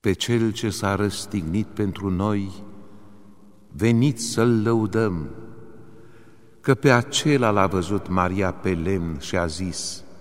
pe Cel ce s-a răstignit pentru noi, veniți să-L lăudăm, că pe acela l-a văzut Maria pe lemn și a zis,